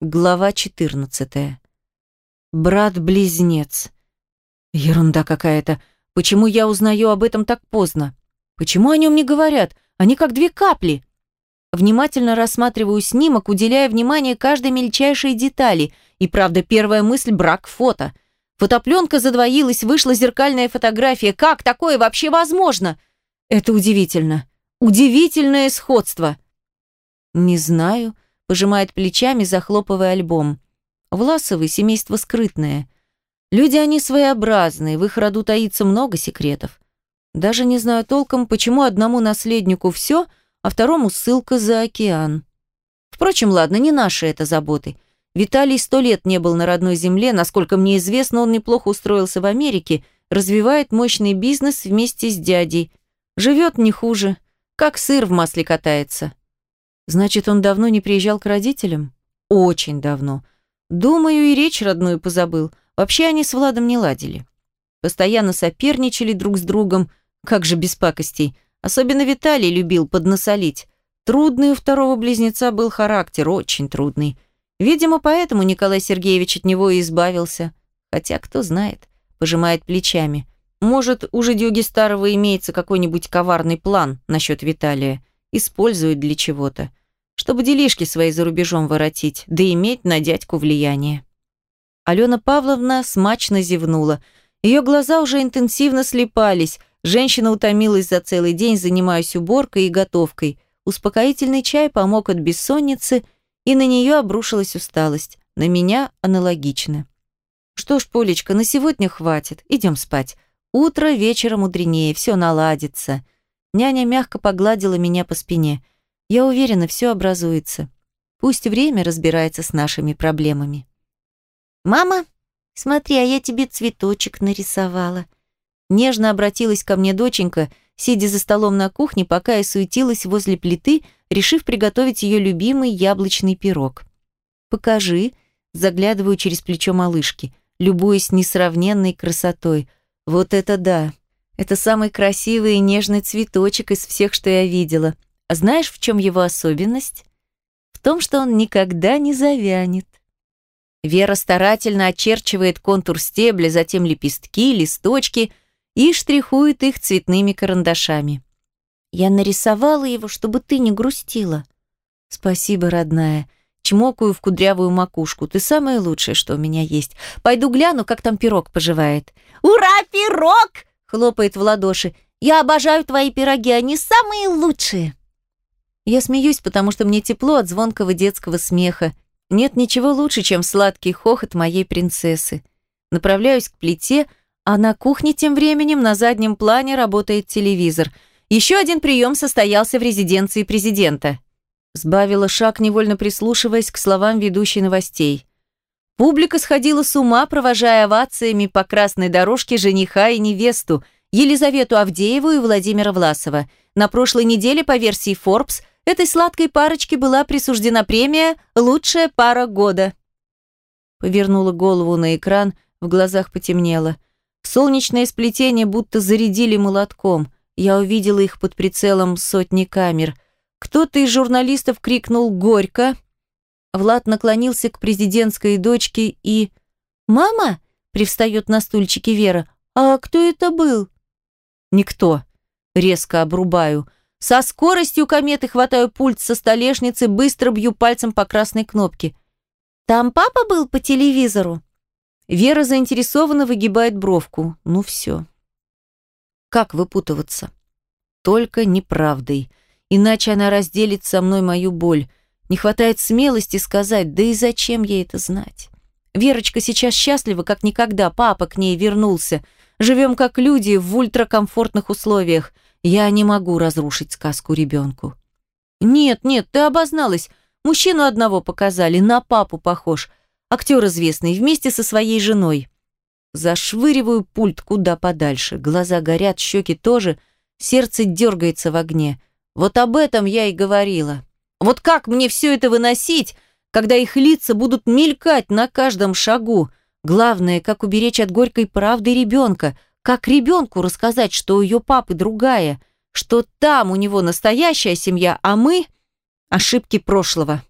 Глава 14. Брат-близнец. Ерунда какая-то. Почему я узнаю об этом так поздно? Почему о нем не говорят? Они как две капли. Внимательно рассматриваю снимок, уделяя внимание каждой мельчайшей детали. И правда, первая мысль – брак фото. Фотопленка задвоилась, вышла зеркальная фотография. Как такое вообще возможно? Это удивительно. Удивительное сходство. Не знаю пожимает плечами, захлопывая альбом. Власовы – семейство скрытное. Люди они своеобразные, в их роду таится много секретов. Даже не знаю толком, почему одному наследнику все, а второму ссылка за океан. Впрочем, ладно, не наши это заботы. Виталий сто лет не был на родной земле, насколько мне известно, он неплохо устроился в Америке, развивает мощный бизнес вместе с дядей. Живет не хуже, как сыр в масле катается. Значит, он давно не приезжал к родителям? Очень давно. Думаю, и речь родную позабыл. Вообще они с Владом не ладили. Постоянно соперничали друг с другом, как же без пакостей. Особенно Виталий любил поднасолить. Трудный у второго близнеца был характер, очень трудный. Видимо, поэтому Николай Сергеевич от него и избавился. Хотя, кто знает, пожимает плечами. Может, у жидюги старого имеется какой-нибудь коварный план насчет Виталия. Использует для чего-то чтобы делишки свои за рубежом воротить, да иметь на дядьку влияние. Алена Павловна смачно зевнула. Ее глаза уже интенсивно слепались. Женщина утомилась за целый день, занимаясь уборкой и готовкой. Успокоительный чай помог от бессонницы, и на нее обрушилась усталость. На меня аналогично. Что ж, Полечка, на сегодня хватит. Идем спать. Утро вечера мудренее, все наладится. Няня мягко погладила меня по спине – я уверена, все образуется. Пусть время разбирается с нашими проблемами. «Мама, смотри, а я тебе цветочек нарисовала». Нежно обратилась ко мне доченька, сидя за столом на кухне, пока я суетилась возле плиты, решив приготовить ее любимый яблочный пирог. «Покажи», заглядываю через плечо малышки, любуясь несравненной красотой. «Вот это да! Это самый красивый и нежный цветочек из всех, что я видела. Знаешь, в чем его особенность? В том, что он никогда не завянет. Вера старательно очерчивает контур стебля, затем лепестки, листочки и штрихует их цветными карандашами. Я нарисовала его, чтобы ты не грустила. Спасибо, родная. Чмокаю в кудрявую макушку. Ты самое лучшее, что у меня есть. Пойду гляну, как там пирог поживает. Ура, пирог! Хлопает в ладоши. Я обожаю твои пироги, они самые лучшие. Я смеюсь, потому что мне тепло от звонкого детского смеха. Нет ничего лучше, чем сладкий хохот моей принцессы. Направляюсь к плите, а на кухне тем временем на заднем плане работает телевизор. Еще один прием состоялся в резиденции президента. Сбавила шаг, невольно прислушиваясь к словам ведущей новостей. Публика сходила с ума, провожая овациями по красной дорожке жениха и невесту, Елизавету Авдееву и Владимира Власова. На прошлой неделе, по версии Forbes, Этой сладкой парочке была присуждена премия «Лучшая пара года». Повернула голову на экран, в глазах потемнело. Солнечное сплетение будто зарядили молотком. Я увидела их под прицелом сотни камер. Кто-то из журналистов крикнул «Горько!». Влад наклонился к президентской дочке и... «Мама?» — привстает на стульчике Вера. «А кто это был?» «Никто». Резко обрубаю. Со скоростью кометы хватаю пульт со столешницы, быстро бью пальцем по красной кнопке. «Там папа был по телевизору?» Вера заинтересованно выгибает бровку. Ну все. Как выпутываться? Только неправдой. Иначе она разделит со мной мою боль. Не хватает смелости сказать, да и зачем ей это знать? Верочка сейчас счастлива, как никогда. Папа к ней вернулся. Живем как люди в ультракомфортных условиях. Я не могу разрушить сказку ребенку. Нет, нет, ты обозналась. Мужчину одного показали, на папу похож. Актер известный, вместе со своей женой. Зашвыриваю пульт куда подальше. Глаза горят, щеки тоже. Сердце дергается в огне. Вот об этом я и говорила. Вот как мне все это выносить, когда их лица будут мелькать на каждом шагу? Главное, как уберечь от горькой правды ребенка – как ребенку рассказать, что у ее папы другая, что там у него настоящая семья, а мы – ошибки прошлого.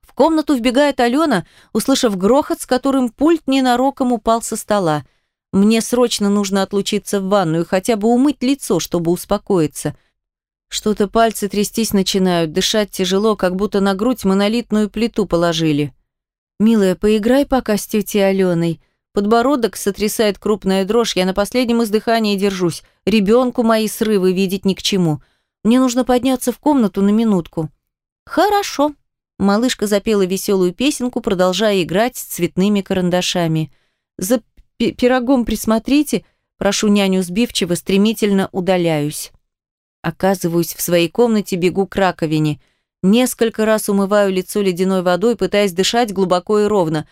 В комнату вбегает Алена, услышав грохот, с которым пульт ненароком упал со стола. Мне срочно нужно отлучиться в ванную, хотя бы умыть лицо, чтобы успокоиться. Что-то пальцы трястись начинают, дышать тяжело, как будто на грудь монолитную плиту положили. «Милая, поиграй пока с тетей Аленой». Подбородок сотрясает крупная дрожь, я на последнем издыхании держусь. Ребенку мои срывы видеть ни к чему. Мне нужно подняться в комнату на минутку. «Хорошо», Малышка запела веселую песенку, продолжая играть с цветными карандашами. «За пирогом присмотрите», прошу няню сбивчиво, стремительно удаляюсь. Оказываюсь в своей комнате, бегу к раковине. Несколько раз умываю лицо ледяной водой, пытаясь дышать глубоко и ровно.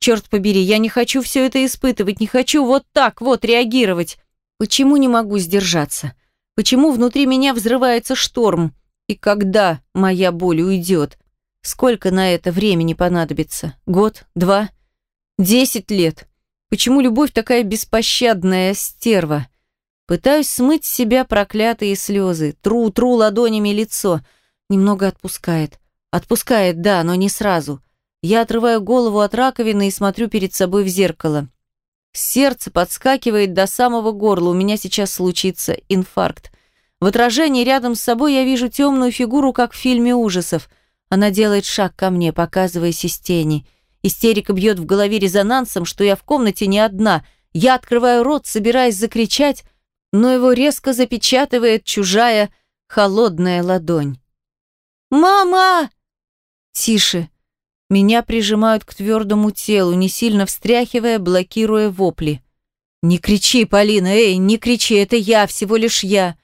Черт побери, я не хочу все это испытывать, не хочу вот так вот реагировать. Почему не могу сдержаться? Почему внутри меня взрывается шторм? И когда моя боль уйдет? Сколько на это времени понадобится? Год? Два? Десять лет? Почему любовь такая беспощадная стерва? Пытаюсь смыть с себя проклятые слезы. Тру, тру ладонями лицо. Немного отпускает. Отпускает, да, но не сразу. Я отрываю голову от раковины и смотрю перед собой в зеркало. Сердце подскакивает до самого горла. У меня сейчас случится инфаркт. В отражении рядом с собой я вижу темную фигуру, как в фильме ужасов. Она делает шаг ко мне, показываясь из тени. Истерика бьет в голове резонансом, что я в комнате не одна. Я открываю рот, собираясь закричать, но его резко запечатывает чужая холодная ладонь. «Мама!» «Тише!» Меня прижимают к твердому телу, не сильно встряхивая, блокируя вопли. «Не кричи, Полина, эй, не кричи, это я, всего лишь я!»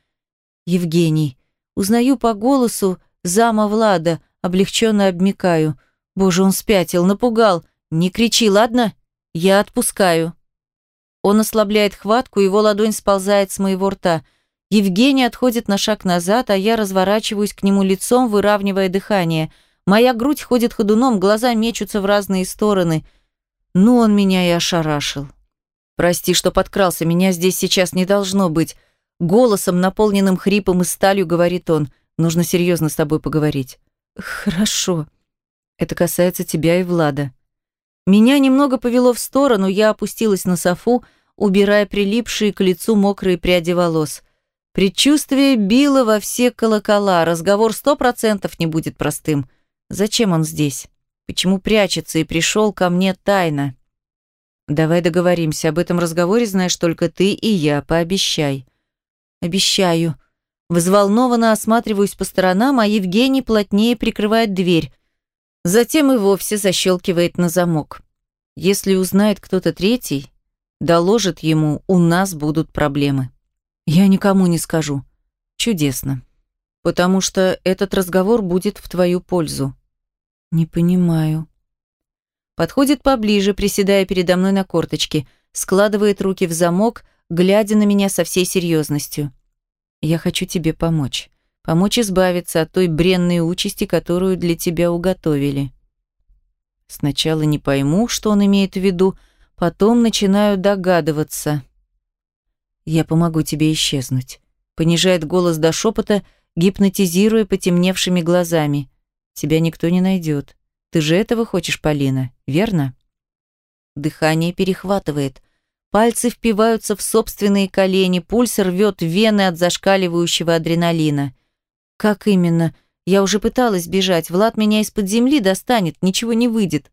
Евгений. Узнаю по голосу зама Влада, Облегченно обмикаю. Боже, он спятил, напугал. Не кричи, ладно? Я отпускаю. Он ослабляет хватку, его ладонь сползает с моего рта. Евгений отходит на шаг назад, а я разворачиваюсь к нему лицом, выравнивая дыхание. Моя грудь ходит ходуном, глаза мечутся в разные стороны. Ну, он меня и ошарашил. Прости, что подкрался, меня здесь сейчас не должно быть. Голосом, наполненным хрипом и сталью, говорит он. Нужно серьезно с тобой поговорить. «Хорошо. Это касается тебя и Влада». Меня немного повело в сторону, я опустилась на софу, убирая прилипшие к лицу мокрые пряди волос. Предчувствие било во все колокола, разговор сто процентов не будет простым. Зачем он здесь? Почему прячется и пришел ко мне тайно? Давай договоримся, об этом разговоре знаешь только ты и я, пообещай. Обещаю. Взволнованно осматриваюсь по сторонам, а Евгений плотнее прикрывает дверь. Затем и вовсе защелкивает на замок. Если узнает кто-то третий, доложит ему, у нас будут проблемы. Я никому не скажу. Чудесно. Потому что этот разговор будет в твою пользу. Не понимаю. Подходит поближе, приседая передо мной на корточки, складывает руки в замок, глядя на меня со всей серьезностью. Я хочу тебе помочь. Помочь избавиться от той бренной участи, которую для тебя уготовили. Сначала не пойму, что он имеет в виду, потом начинаю догадываться. Я помогу тебе исчезнуть. Понижает голос до шепота, гипнотизируя потемневшими глазами. Тебя никто не найдет. Ты же этого хочешь, Полина, верно? Дыхание перехватывает. Пальцы впиваются в собственные колени, пульс рвет вены от зашкаливающего адреналина. Как именно? Я уже пыталась бежать. Влад меня из-под земли достанет, ничего не выйдет.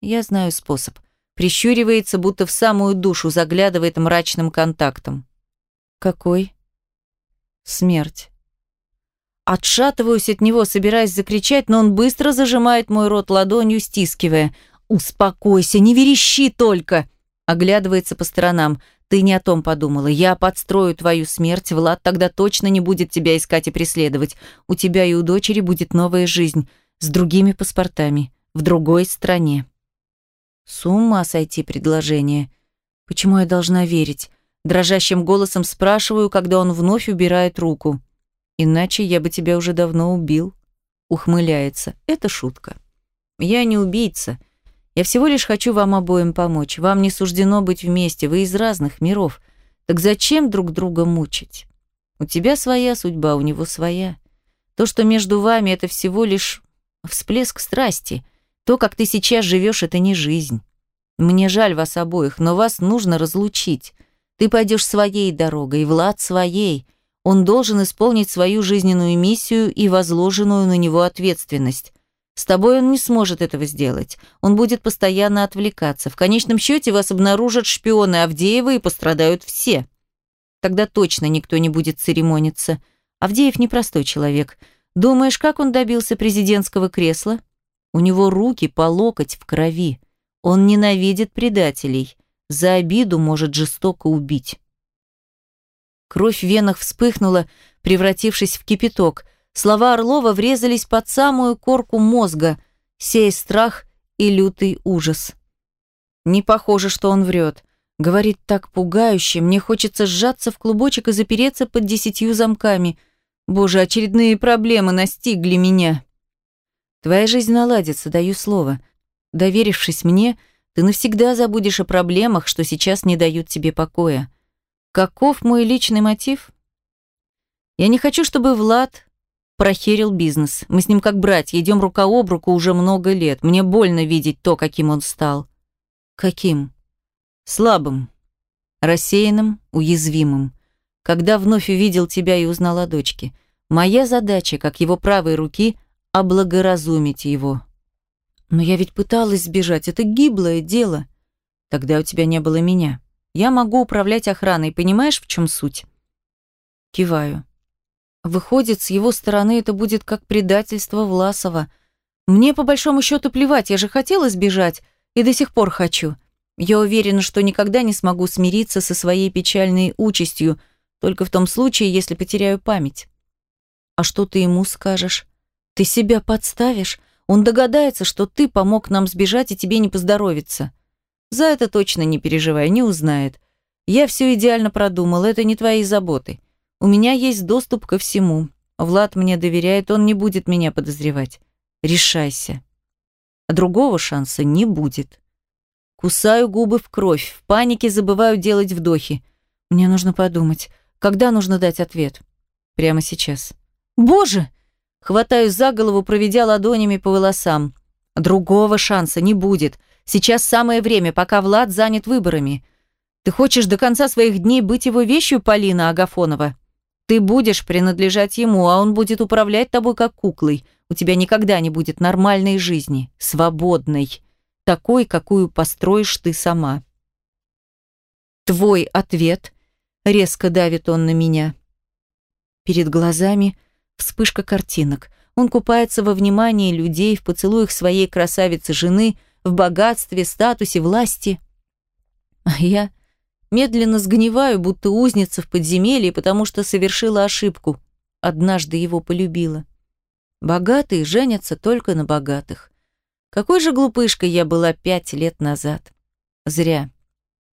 Я знаю способ. Прищуривается, будто в самую душу заглядывает мрачным контактом. Какой? Смерть. Отшатываюсь от него, собираясь закричать, но он быстро зажимает мой рот ладонью, стискивая. «Успокойся, не верещи только!» Оглядывается по сторонам. Ты не о том подумала. Я подстрою твою смерть, Влад тогда точно не будет тебя искать и преследовать. У тебя и у дочери будет новая жизнь. С другими паспортами. В другой стране. С ума сойти предложение. Почему я должна верить? Дрожащим голосом спрашиваю, когда он вновь убирает руку. Иначе я бы тебя уже давно убил. Ухмыляется. Это шутка. Я не убийца. Я всего лишь хочу вам обоим помочь. Вам не суждено быть вместе, вы из разных миров. Так зачем друг друга мучить? У тебя своя судьба, у него своя. То, что между вами, это всего лишь всплеск страсти. То, как ты сейчас живешь, это не жизнь. Мне жаль вас обоих, но вас нужно разлучить. Ты пойдешь своей дорогой, Влад своей. Он должен исполнить свою жизненную миссию и возложенную на него ответственность. С тобой он не сможет этого сделать. Он будет постоянно отвлекаться. В конечном счете вас обнаружат шпионы Авдеева и пострадают все. Тогда точно никто не будет церемониться. Авдеев непростой человек. Думаешь, как он добился президентского кресла? У него руки по локоть в крови. Он ненавидит предателей. За обиду может жестоко убить. Кровь в венах вспыхнула, превратившись в кипяток. Слова Орлова врезались под самую корку мозга, сея страх и лютый ужас. Не похоже, что он врет. Говорит так пугающе, мне хочется сжаться в клубочек и запереться под десятью замками. Боже, очередные проблемы настигли меня. Твоя жизнь наладится, даю слово. Доверившись мне, ты навсегда забудешь о проблемах, что сейчас не дают тебе покоя. Каков мой личный мотив? Я не хочу, чтобы Влад прохерил бизнес. Мы с ним как братья, идем рука об руку уже много лет. Мне больно видеть то, каким он стал. Каким? Слабым, рассеянным, уязвимым. Когда вновь увидел тебя и узнал о дочке. Моя задача, как его правой руки, облагоразумить его. Но я ведь пыталась сбежать, это гиблое дело. Тогда у тебя не было меня. Я могу управлять охраной, понимаешь, в чем суть? Киваю. Выходит, с его стороны это будет как предательство Власова. Мне по большому счету плевать, я же хотела сбежать и до сих пор хочу. Я уверена, что никогда не смогу смириться со своей печальной участью, только в том случае, если потеряю память. А что ты ему скажешь? Ты себя подставишь? Он догадается, что ты помог нам сбежать, и тебе не поздоровится. За это точно не переживай, не узнает. Я все идеально продумал, это не твои заботы. У меня есть доступ ко всему. Влад мне доверяет, он не будет меня подозревать. Решайся. Другого шанса не будет. Кусаю губы в кровь, в панике забываю делать вдохи. Мне нужно подумать, когда нужно дать ответ. Прямо сейчас. Боже! Хватаюсь за голову, проведя ладонями по волосам. Другого шанса не будет. Сейчас самое время, пока Влад занят выборами. Ты хочешь до конца своих дней быть его вещью, Полина Агафонова? Ты будешь принадлежать ему, а он будет управлять тобой как куклой. У тебя никогда не будет нормальной жизни, свободной, такой, какую построишь ты сама. Твой ответ, резко давит он на меня. Перед глазами – Вспышка картинок. Он купается во внимании людей, в поцелуях своей красавицы-жены, в богатстве, статусе, власти. А я медленно сгниваю, будто узница в подземелье, потому что совершила ошибку. Однажды его полюбила. Богатые женятся только на богатых. Какой же глупышкой я была пять лет назад. Зря.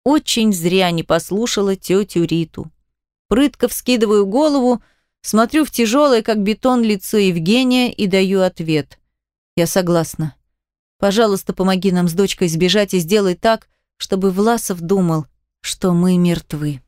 Очень зря не послушала тетю Риту. Прытко вскидываю голову, Смотрю в тяжелое, как бетон, лицо Евгения и даю ответ. Я согласна. Пожалуйста, помоги нам с дочкой сбежать и сделай так, чтобы Власов думал, что мы мертвы.